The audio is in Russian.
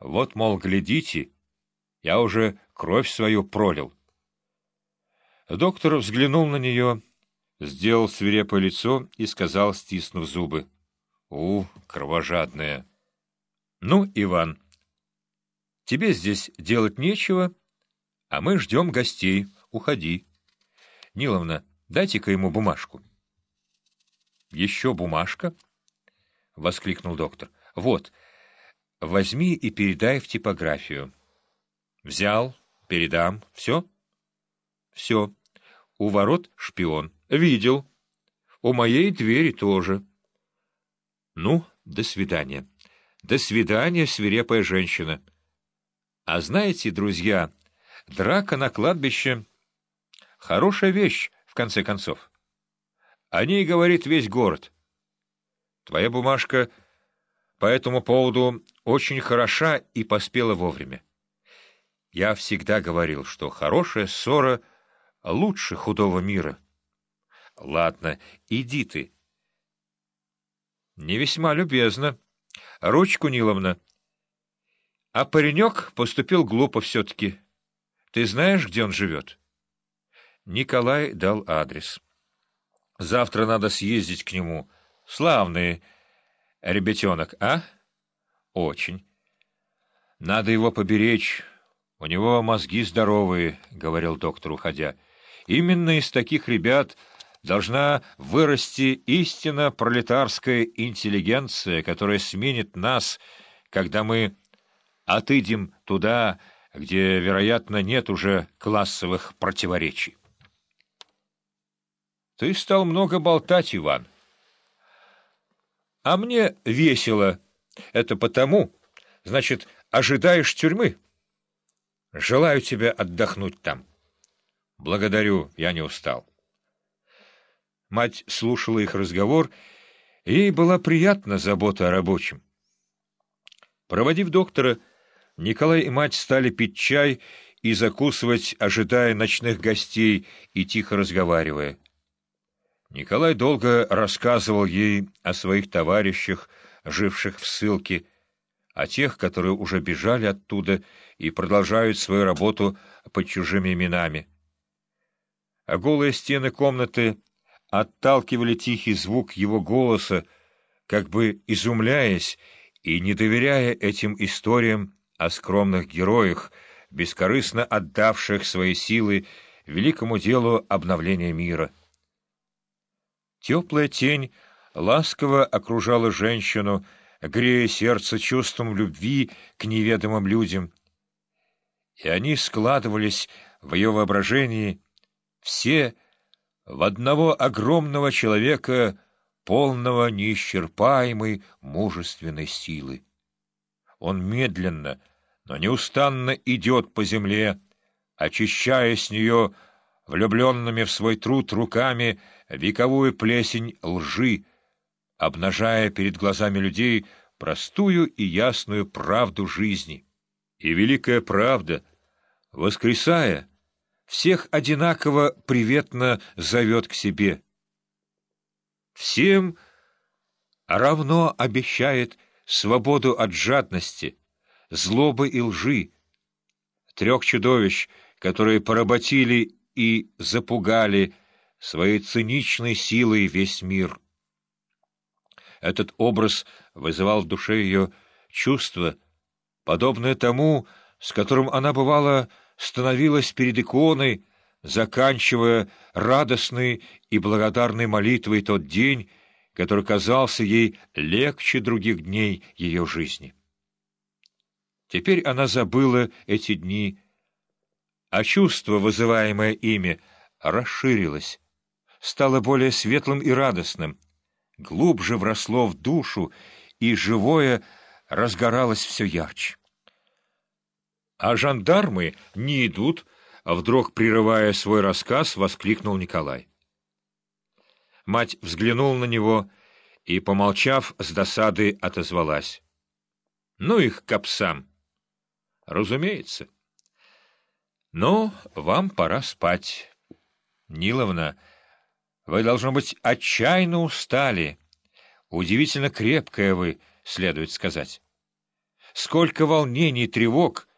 Вот, мол, глядите, я уже кровь свою пролил. Доктор взглянул на нее, сделал свирепое лицо и сказал, стиснув зубы. — У, кровожадная! — Ну, Иван, тебе здесь делать нечего, а мы ждем гостей. Уходи. Ниловна, дайте-ка ему бумажку. — Еще бумажка? — воскликнул доктор. — Вот, возьми и передай в типографию. — Взял, передам. Все? — Все. У ворот шпион. Видел. У моей двери тоже. Ну, до свидания. До свидания, свирепая женщина. А знаете, друзья, драка на кладбище — хорошая вещь, в конце концов. О ней говорит весь город. Твоя бумажка по этому поводу очень хороша и поспела вовремя. Я всегда говорил, что хорошая ссора — лучше худого мира. Ладно, иди ты. Не весьма любезно. Ручку, Ниловна. А паренек поступил глупо все-таки. Ты знаешь, где он живет? Николай дал адрес. Завтра надо съездить к нему. Славный ребятенок, а? Очень. Надо его поберечь. У него мозги здоровые, — говорил доктор, уходя. Именно из таких ребят должна вырасти истинно пролетарская интеллигенция, которая сменит нас, когда мы отыдем туда, где, вероятно, нет уже классовых противоречий. Ты стал много болтать, Иван. А мне весело. Это потому, значит, ожидаешь тюрьмы. Желаю тебе отдохнуть там. «Благодарю, я не устал». Мать слушала их разговор, и ей была приятна забота о рабочем. Проводив доктора, Николай и мать стали пить чай и закусывать, ожидая ночных гостей и тихо разговаривая. Николай долго рассказывал ей о своих товарищах, живших в ссылке, о тех, которые уже бежали оттуда и продолжают свою работу под чужими именами а голые стены комнаты отталкивали тихий звук его голоса, как бы изумляясь и не доверяя этим историям о скромных героях, бескорыстно отдавших свои силы великому делу обновления мира. Теплая тень ласково окружала женщину, грея сердце чувством любви к неведомым людям, и они складывались в ее воображении все в одного огромного человека, полного неисчерпаемой мужественной силы. Он медленно, но неустанно идет по земле, очищая с нее влюбленными в свой труд руками вековую плесень лжи, обнажая перед глазами людей простую и ясную правду жизни. И великая правда, воскресая, всех одинаково приветно зовет к себе. Всем равно обещает свободу от жадности, злобы и лжи, трех чудовищ, которые поработили и запугали своей циничной силой весь мир. Этот образ вызывал в душе ее чувство, подобное тому, с которым она бывала становилась перед иконой, заканчивая радостной и благодарной молитвой тот день, который казался ей легче других дней ее жизни. Теперь она забыла эти дни, а чувство, вызываемое ими, расширилось, стало более светлым и радостным, глубже вросло в душу, и живое разгоралось все ярче. А жандармы не идут, вдруг, прерывая свой рассказ, воскликнул Николай. Мать взглянула на него и, помолчав, с досады отозвалась. — Ну их к псам. — Разумеется. — Ну, вам пора спать. Ниловна, вы, должно быть, отчаянно устали. Удивительно крепкая вы, следует сказать. Сколько волнений, тревог